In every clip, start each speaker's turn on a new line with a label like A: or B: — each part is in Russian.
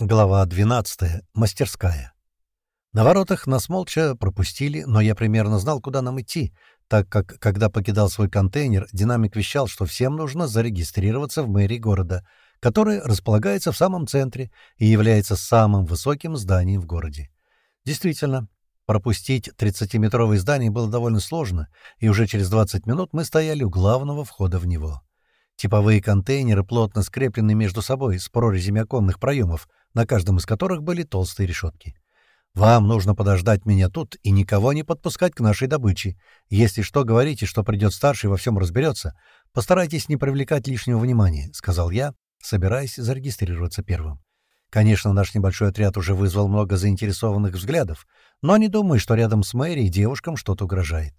A: Глава 12. Мастерская. На воротах нас молча пропустили, но я примерно знал, куда нам идти, так как, когда покидал свой контейнер, динамик вещал, что всем нужно зарегистрироваться в мэрии города, который располагается в самом центре и является самым высоким зданием в городе. Действительно, пропустить 30-метровое здание было довольно сложно, и уже через 20 минут мы стояли у главного входа в него. Типовые контейнеры плотно скреплены между собой с прорезями оконных проемов — на каждом из которых были толстые решетки. «Вам нужно подождать меня тут и никого не подпускать к нашей добыче. Если что, говорите, что придет старший во всем разберется. Постарайтесь не привлекать лишнего внимания», — сказал я, собираясь зарегистрироваться первым. Конечно, наш небольшой отряд уже вызвал много заинтересованных взглядов, но не думаю, что рядом с мэрией девушкам что-то угрожает.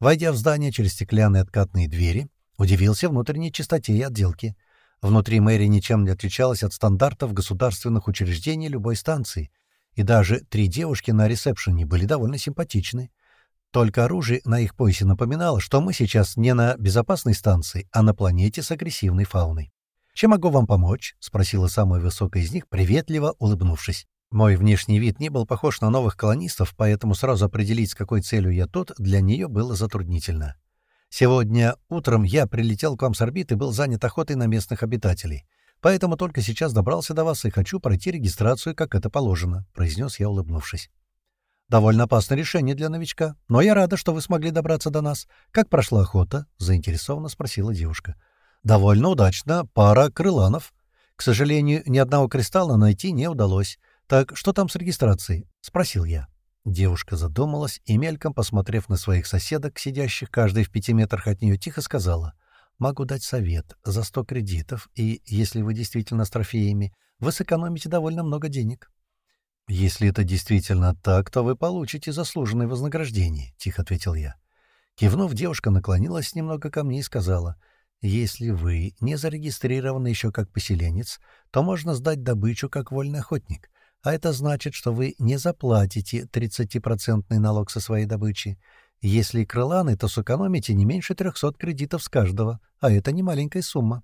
A: Войдя в здание через стеклянные откатные двери, удивился внутренней чистоте и отделке — Внутри мэрии ничем не отличалась от стандартов государственных учреждений любой станции, и даже три девушки на ресепшене были довольно симпатичны. Только оружие на их поясе напоминало, что мы сейчас не на безопасной станции, а на планете с агрессивной фауной. «Чем могу вам помочь?» — спросила самая высокая из них, приветливо улыбнувшись. Мой внешний вид не был похож на новых колонистов, поэтому сразу определить, с какой целью я тут, для нее было затруднительно. Сегодня утром я прилетел к вам с орбиты и был занят охотой на местных обитателей. Поэтому только сейчас добрался до вас и хочу пройти регистрацию, как это положено», — произнес я, улыбнувшись. «Довольно опасное решение для новичка, но я рада, что вы смогли добраться до нас. Как прошла охота?» — заинтересованно спросила девушка. «Довольно удачно. Пара крыланов. К сожалению, ни одного кристалла найти не удалось. Так что там с регистрацией?» — спросил я. Девушка задумалась и, мельком посмотрев на своих соседок, сидящих каждый в пяти метрах от нее, тихо сказала, «Могу дать совет за сто кредитов, и, если вы действительно с трофеями, вы сэкономите довольно много денег». «Если это действительно так, то вы получите заслуженное вознаграждение», — тихо ответил я. Кивнув, девушка наклонилась немного ко мне и сказала, «Если вы не зарегистрированы еще как поселенец, то можно сдать добычу как вольный охотник а это значит, что вы не заплатите 30% налог со своей добычи. Если крыланы, то сэкономите не меньше 300 кредитов с каждого, а это не маленькая сумма.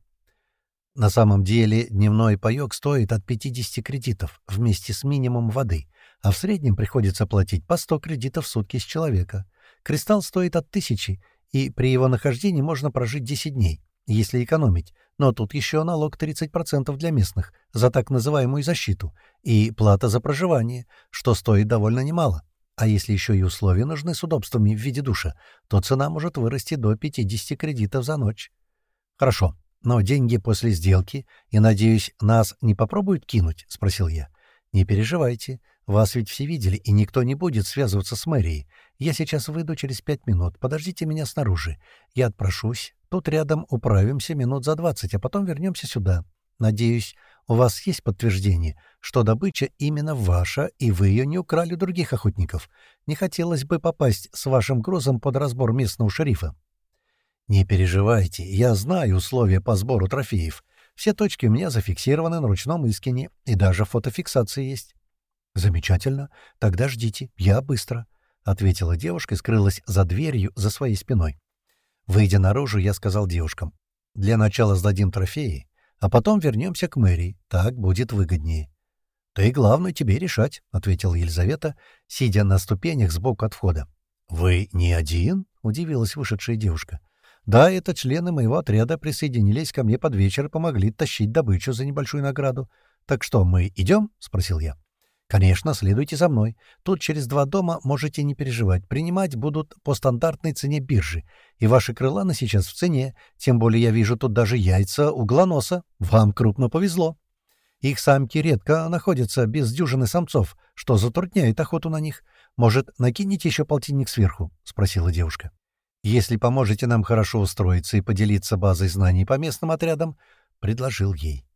A: На самом деле дневной паёк стоит от 50 кредитов вместе с минимумом воды, а в среднем приходится платить по 100 кредитов в сутки с человека. Кристалл стоит от 1000, и при его нахождении можно прожить 10 дней, если экономить, но тут еще налог 30% для местных за так называемую защиту и плата за проживание, что стоит довольно немало. А если еще и условия нужны с удобствами в виде душа, то цена может вырасти до 50 кредитов за ночь. Хорошо, но деньги после сделки, и, надеюсь, нас не попробуют кинуть? — спросил я. Не переживайте, вас ведь все видели, и никто не будет связываться с мэрией. Я сейчас выйду через пять минут, подождите меня снаружи. Я отпрошусь, Тут рядом управимся минут за двадцать, а потом вернемся сюда. Надеюсь, у вас есть подтверждение, что добыча именно ваша, и вы ее не украли у других охотников. Не хотелось бы попасть с вашим грузом под разбор местного шерифа. Не переживайте, я знаю условия по сбору трофеев. Все точки у меня зафиксированы на ручном искине, и даже фотофиксация есть. Замечательно. Тогда ждите, я быстро, — ответила девушка и скрылась за дверью за своей спиной. Выйдя наружу, я сказал девушкам, «Для начала сдадим трофеи, а потом вернемся к мэрии, так будет выгоднее». «Да и главное тебе решать», — ответила Елизавета, сидя на ступенях сбоку от входа. «Вы не один?» — удивилась вышедшая девушка. «Да, это члены моего отряда присоединились ко мне под вечер и помогли тащить добычу за небольшую награду. Так что, мы идем?» — спросил я. «Конечно, следуйте за мной. Тут через два дома можете не переживать. Принимать будут по стандартной цене биржи. И ваши крыланы сейчас в цене. Тем более я вижу тут даже яйца углоноса. Вам крупно повезло. Их самки редко находятся без дюжины самцов, что затрудняет охоту на них. Может, накинете еще полтинник сверху?» — спросила девушка. «Если поможете нам хорошо устроиться и поделиться базой знаний по местным отрядам», — предложил ей.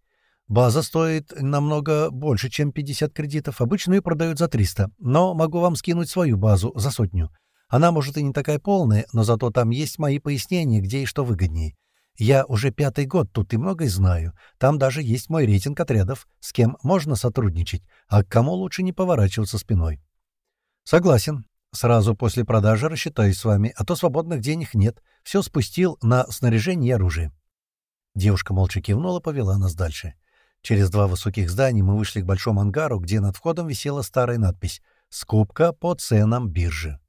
A: База стоит намного больше, чем 50 кредитов. Обычно ее продают за 300, но могу вам скинуть свою базу за сотню. Она, может, и не такая полная, но зато там есть мои пояснения, где и что выгоднее. Я уже пятый год тут и многое знаю. Там даже есть мой рейтинг отрядов, с кем можно сотрудничать, а к кому лучше не поворачиваться спиной. Согласен. Сразу после продажи рассчитаюсь с вами, а то свободных денег нет. Все спустил на снаряжение и оружие. Девушка молча кивнула, повела нас дальше. Через два высоких здания мы вышли к большому ангару, где над входом висела старая надпись «Скупка по ценам биржи».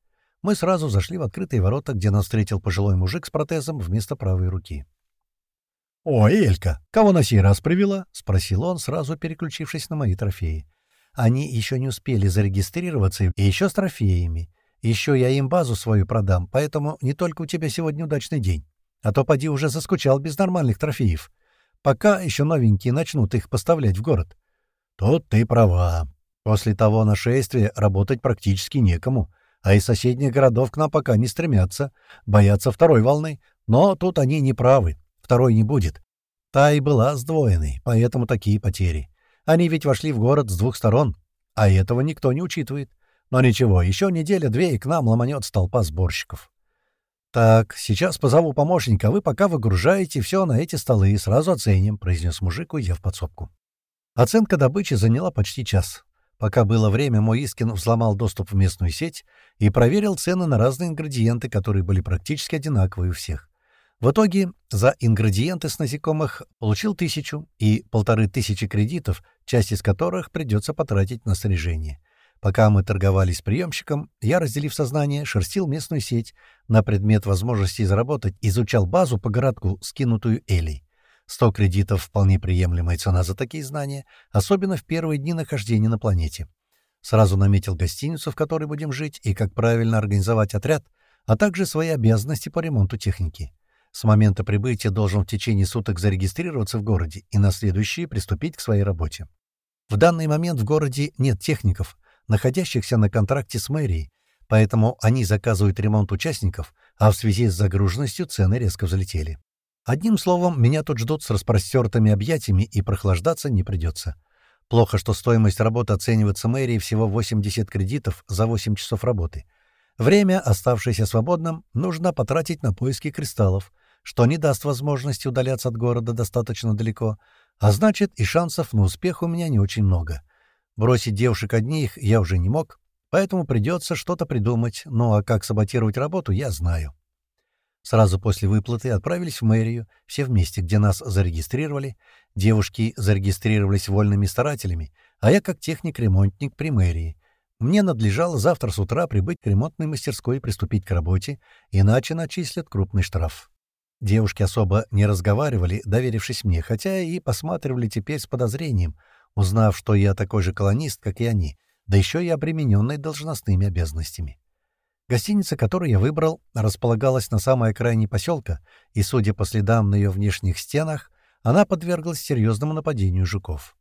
A: Мы сразу зашли в открытые ворота, где нас встретил пожилой мужик с протезом вместо правой руки. «О, Элька, кого на сей раз привела?» — спросил он, сразу переключившись на мои трофеи. Они еще не успели зарегистрироваться, и еще с трофеями. Еще я им базу свою продам, поэтому не только у тебя сегодня удачный день. А то поди уже заскучал без нормальных трофеев пока еще новенькие начнут их поставлять в город. Тут ты права. После того нашествия работать практически некому, а из соседних городов к нам пока не стремятся, боятся второй волны. Но тут они не правы, второй не будет. Та и была сдвоенной, поэтому такие потери. Они ведь вошли в город с двух сторон, а этого никто не учитывает. Но ничего, еще неделя-две, и к нам ломанется толпа сборщиков. «Так, сейчас позову помощника, вы пока выгружаете все на эти столы и сразу оценим», — произнес мужик, уйдя в подсобку. Оценка добычи заняла почти час. Пока было время, мой Искин взломал доступ в местную сеть и проверил цены на разные ингредиенты, которые были практически одинаковые у всех. В итоге за ингредиенты с насекомых получил тысячу и полторы тысячи кредитов, часть из которых придется потратить на снаряжение. Пока мы торговались с приемщиком, я, разделив сознание, шерстил местную сеть на предмет возможности заработать, изучал базу по городку, скинутую Элей. Сто кредитов — вполне приемлемая цена за такие знания, особенно в первые дни нахождения на планете. Сразу наметил гостиницу, в которой будем жить, и как правильно организовать отряд, а также свои обязанности по ремонту техники. С момента прибытия должен в течение суток зарегистрироваться в городе и на следующие приступить к своей работе. В данный момент в городе нет техников — находящихся на контракте с мэрией, поэтому они заказывают ремонт участников, а в связи с загруженностью цены резко взлетели. Одним словом, меня тут ждут с распростертыми объятиями, и прохлаждаться не придется. Плохо, что стоимость работы оценивается мэрией всего 80 кредитов за 8 часов работы. Время, оставшееся свободным, нужно потратить на поиски кристаллов, что не даст возможности удаляться от города достаточно далеко, а значит и шансов на успех у меня не очень много — Бросить девушек одних я уже не мог, поэтому придется что-то придумать, ну а как саботировать работу, я знаю. Сразу после выплаты отправились в мэрию, все вместе, где нас зарегистрировали. Девушки зарегистрировались вольными старателями, а я как техник-ремонтник при мэрии. Мне надлежало завтра с утра прибыть к ремонтной мастерской и приступить к работе, иначе начислят крупный штраф. Девушки особо не разговаривали, доверившись мне, хотя и посматривали теперь с подозрением — узнав, что я такой же колонист, как и они, да еще и обремененный должностными обязанностями. Гостиница, которую я выбрал, располагалась на самой окраине поселка, и, судя по следам на ее внешних стенах, она подверглась серьезному нападению жуков.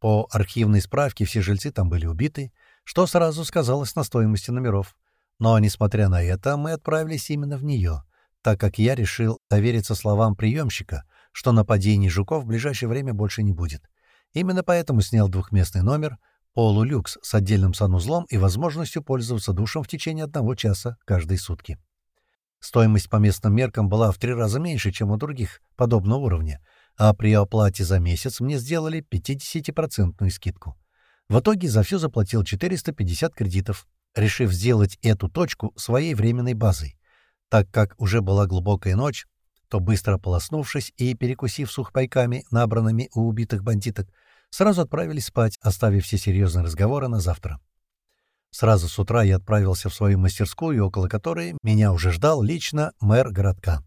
A: По архивной справке все жильцы там были убиты, что сразу сказалось на стоимости номеров. Но, несмотря на это, мы отправились именно в нее, так как я решил довериться словам приемщика, что нападений жуков в ближайшее время больше не будет. Именно поэтому снял двухместный номер, полулюкс с отдельным санузлом и возможностью пользоваться душем в течение одного часа каждые сутки. Стоимость по местным меркам была в три раза меньше, чем у других подобного уровня, а при оплате за месяц мне сделали 50% скидку. В итоге за все заплатил 450 кредитов, решив сделать эту точку своей временной базой. Так как уже была глубокая ночь, то быстро полоснувшись и перекусив сухпайками, набранными у убитых бандиток, сразу отправились спать, оставив все серьезные разговоры на завтра. Сразу с утра я отправился в свою мастерскую, около которой меня уже ждал лично мэр городка.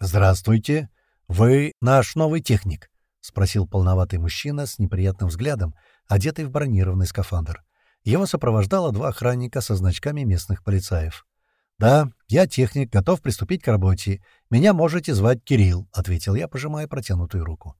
A: «Здравствуйте! Вы наш новый техник?» — спросил полноватый мужчина с неприятным взглядом, одетый в бронированный скафандр. Его сопровождало два охранника со значками местных полицаев. «Да, я техник, готов приступить к работе. Меня можете звать Кирилл», — ответил я, пожимая протянутую руку.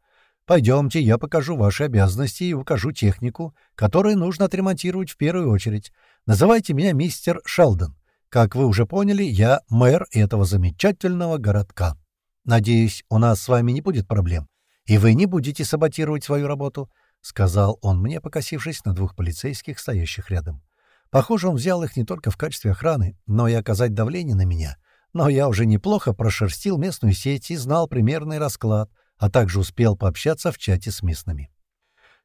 A: Пойдемте, я покажу ваши обязанности и укажу технику, которую нужно отремонтировать в первую очередь. Называйте меня мистер Шелдон. Как вы уже поняли, я мэр этого замечательного городка. Надеюсь, у нас с вами не будет проблем, и вы не будете саботировать свою работу», — сказал он мне, покосившись на двух полицейских, стоящих рядом. Похоже, он взял их не только в качестве охраны, но и оказать давление на меня. Но я уже неплохо прошерстил местную сеть и знал примерный расклад — а также успел пообщаться в чате с местными.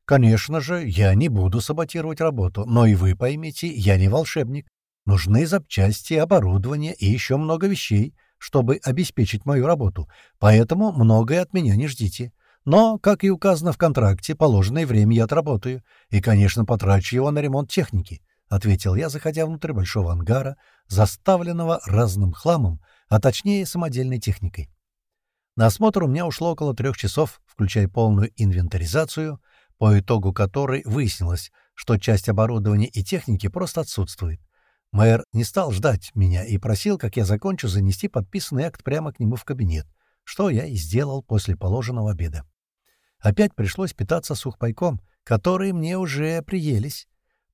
A: Конечно же, я не буду саботировать работу, но и вы поймите, я не волшебник. Нужны запчасти, оборудование и еще много вещей, чтобы обеспечить мою работу, поэтому многое от меня не ждите. Но, как и указано в контракте, положенное время я отработаю и, конечно, потрачу его на ремонт техники», — ответил я, заходя внутрь большого ангара, заставленного разным хламом, а точнее самодельной техникой. На осмотр у меня ушло около трех часов, включая полную инвентаризацию, по итогу которой выяснилось, что часть оборудования и техники просто отсутствует. Мэр не стал ждать меня и просил, как я закончу, занести подписанный акт прямо к нему в кабинет, что я и сделал после положенного обеда. Опять пришлось питаться сухпайком, которые мне уже приелись.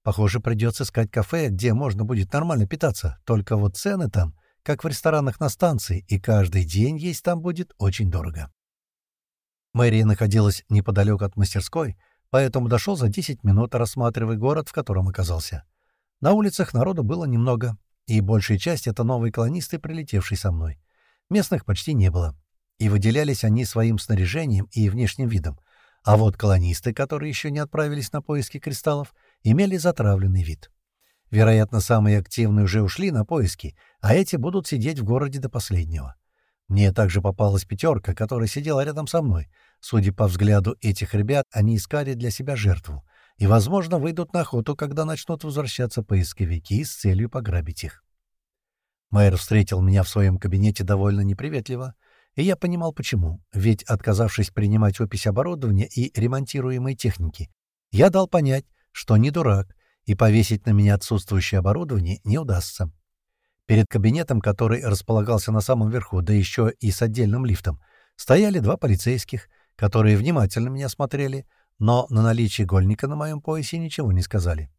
A: Похоже, придется искать кафе, где можно будет нормально питаться, только вот цены там, как в ресторанах на станции, и каждый день есть там будет очень дорого. Мэрия находилась неподалеку от мастерской, поэтому дошел за 10 минут, рассматривая город, в котором оказался. На улицах народу было немного, и большая часть — это новые колонисты, прилетевшие со мной. Местных почти не было. И выделялись они своим снаряжением и внешним видом. А вот колонисты, которые еще не отправились на поиски кристаллов, имели затравленный вид. Вероятно, самые активные уже ушли на поиски, а эти будут сидеть в городе до последнего. Мне также попалась пятерка, которая сидела рядом со мной. Судя по взгляду этих ребят, они искали для себя жертву и, возможно, выйдут на охоту, когда начнут возвращаться поисковики с целью пограбить их. Майер встретил меня в своем кабинете довольно неприветливо, и я понимал почему, ведь, отказавшись принимать опись оборудования и ремонтируемой техники, я дал понять, что не дурак, и повесить на меня отсутствующее оборудование не удастся. Перед кабинетом, который располагался на самом верху, да еще и с отдельным лифтом, стояли два полицейских, которые внимательно меня смотрели — но на наличие игольника на моем поясе ничего не сказали.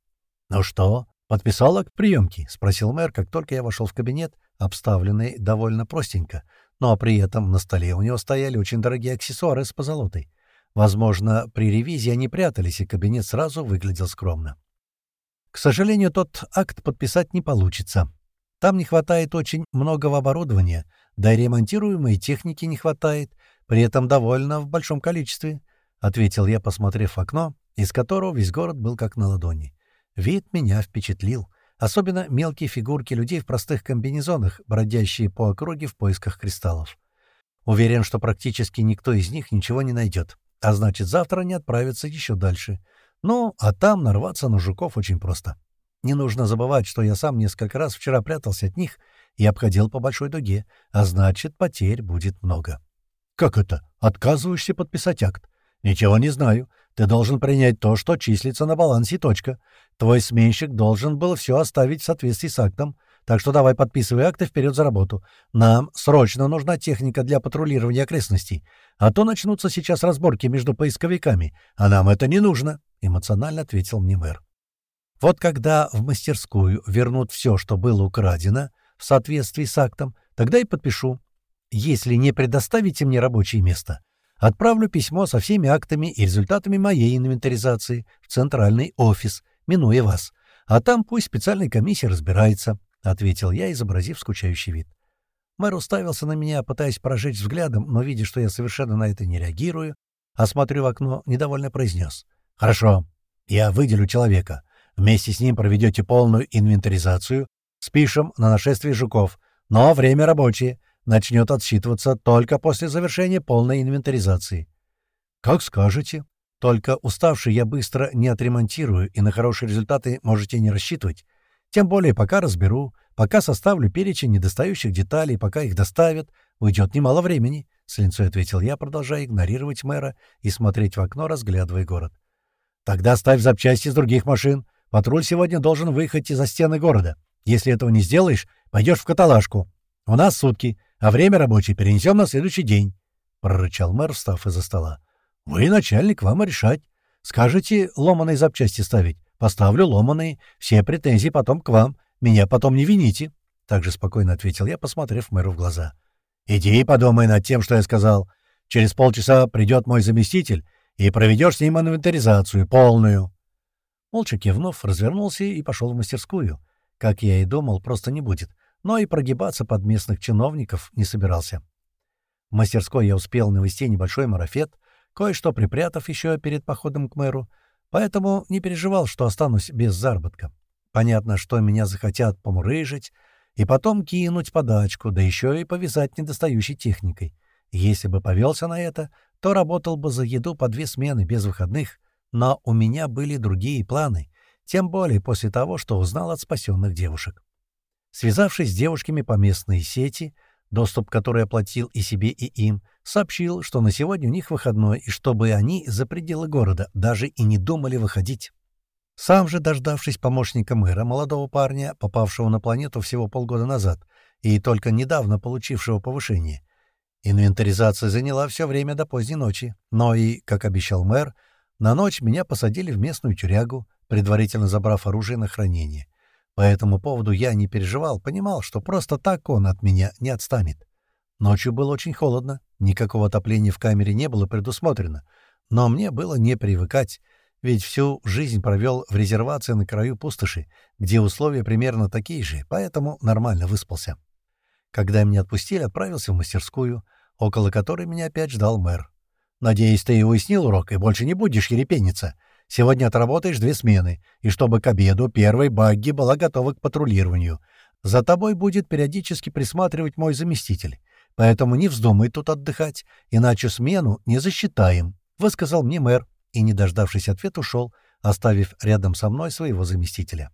A: «Ну что, подписал акт приемки?» — спросил мэр, как только я вошел в кабинет, обставленный довольно простенько, но при этом на столе у него стояли очень дорогие аксессуары с позолотой. Возможно, при ревизии они прятались, и кабинет сразу выглядел скромно. К сожалению, тот акт подписать не получится. Там не хватает очень многого оборудования, да и ремонтируемой техники не хватает, при этом довольно в большом количестве. — ответил я, посмотрев в окно, из которого весь город был как на ладони. Вид меня впечатлил. Особенно мелкие фигурки людей в простых комбинезонах, бродящие по округе в поисках кристаллов. Уверен, что практически никто из них ничего не найдет. А значит, завтра они отправятся еще дальше. Ну, а там нарваться на жуков очень просто. Не нужно забывать, что я сам несколько раз вчера прятался от них и обходил по большой дуге, а значит, потерь будет много. «Как это? Отказываешься подписать акт?» «Ничего не знаю. Ты должен принять то, что числится на балансе, точка. Твой сменщик должен был все оставить в соответствии с актом. Так что давай подписывай акты вперед за работу. Нам срочно нужна техника для патрулирования окрестностей. А то начнутся сейчас разборки между поисковиками, а нам это не нужно», — эмоционально ответил мне мэр. «Вот когда в мастерскую вернут все, что было украдено, в соответствии с актом, тогда и подпишу. Если не предоставите мне рабочее место, Отправлю письмо со всеми актами и результатами моей инвентаризации в центральный офис, минуя вас. А там пусть специальная комиссия разбирается», — ответил я, изобразив скучающий вид. Мэр уставился на меня, пытаясь прожечь взглядом, но, видя, что я совершенно на это не реагирую, а в окно, недовольно произнес. «Хорошо, я выделю человека. Вместе с ним проведете полную инвентаризацию, спишем на нашествие жуков, но время рабочее начнет отсчитываться только после завершения полной инвентаризации. Как скажете. Только уставший я быстро не отремонтирую, и на хорошие результаты можете не рассчитывать. Тем более пока разберу, пока составлю перечень недостающих деталей, пока их доставят, уйдет немало времени, — с ответил я, продолжая игнорировать мэра и смотреть в окно, разглядывая город. Тогда ставь запчасти с других машин. Патруль сегодня должен выехать из-за стены города. Если этого не сделаешь, пойдешь в каталажку. У нас сутки а время рабочее перенесем на следующий день», — прорычал мэр, встав из-за стола. «Вы, начальник, вам решать. Скажете ломаные запчасти ставить? Поставлю ломаные. Все претензии потом к вам. Меня потом не вините», — также спокойно ответил я, посмотрев мэру в глаза. «Иди и подумай над тем, что я сказал. Через полчаса придет мой заместитель, и проведешь с ним инвентаризацию, полную». Молча кивнув, развернулся и пошел в мастерскую. Как я и думал, просто не будет но и прогибаться под местных чиновников не собирался. В мастерской я успел навести небольшой марафет, кое-что припрятав еще перед походом к мэру, поэтому не переживал, что останусь без заработка. Понятно, что меня захотят помурыжить и потом кинуть подачку, да еще и повязать недостающей техникой. Если бы повелся на это, то работал бы за еду по две смены без выходных, но у меня были другие планы, тем более после того, что узнал от спасенных девушек. Связавшись с девушками по местной сети, доступ который оплатил и себе, и им, сообщил, что на сегодня у них выходной, и чтобы они за пределы города даже и не думали выходить. Сам же, дождавшись помощника мэра, молодого парня, попавшего на планету всего полгода назад и только недавно получившего повышение, инвентаризация заняла все время до поздней ночи, но и, как обещал мэр, на ночь меня посадили в местную тюрягу, предварительно забрав оружие на хранение. По этому поводу я не переживал, понимал, что просто так он от меня не отстанет. Ночью было очень холодно, никакого отопления в камере не было предусмотрено, но мне было не привыкать, ведь всю жизнь провел в резервации на краю пустоши, где условия примерно такие же, поэтому нормально выспался. Когда меня отпустили, отправился в мастерскую, около которой меня опять ждал мэр. «Надеюсь, ты и уяснил урок и больше не будешь ерепениться. Сегодня отработаешь две смены, и чтобы к обеду первой багги была готова к патрулированию. За тобой будет периодически присматривать мой заместитель. Поэтому не вздумай тут отдыхать, иначе смену не засчитаем», — высказал мне мэр, и, не дождавшись ответа, ушел, оставив рядом со мной своего заместителя.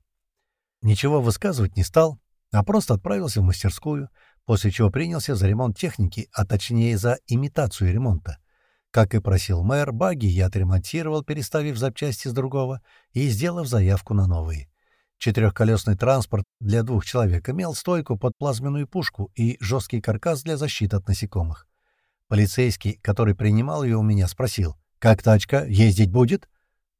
A: Ничего высказывать не стал, а просто отправился в мастерскую, после чего принялся за ремонт техники, а точнее за имитацию ремонта. Как и просил мэр, баги я отремонтировал, переставив запчасти с другого и сделав заявку на новые. Четырехколесный транспорт для двух человек имел стойку под плазменную пушку и жесткий каркас для защиты от насекомых. Полицейский, который принимал ее у меня, спросил, «Как тачка? Ездить будет?»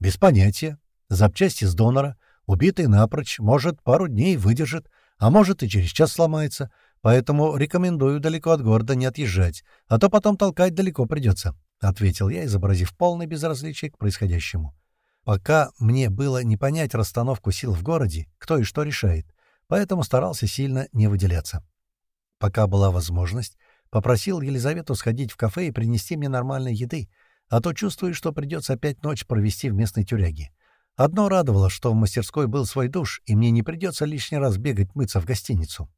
A: «Без понятия. Запчасти с донора. Убитый напрочь. Может, пару дней выдержит, а может и через час сломается. Поэтому рекомендую далеко от города не отъезжать, а то потом толкать далеко придется». — ответил я, изобразив полное безразличие к происходящему. Пока мне было не понять расстановку сил в городе, кто и что решает, поэтому старался сильно не выделяться. Пока была возможность, попросил Елизавету сходить в кафе и принести мне нормальной еды, а то чувствую, что придется опять ночь провести в местной тюряге. Одно радовало, что в мастерской был свой душ, и мне не придется лишний раз бегать мыться в гостиницу.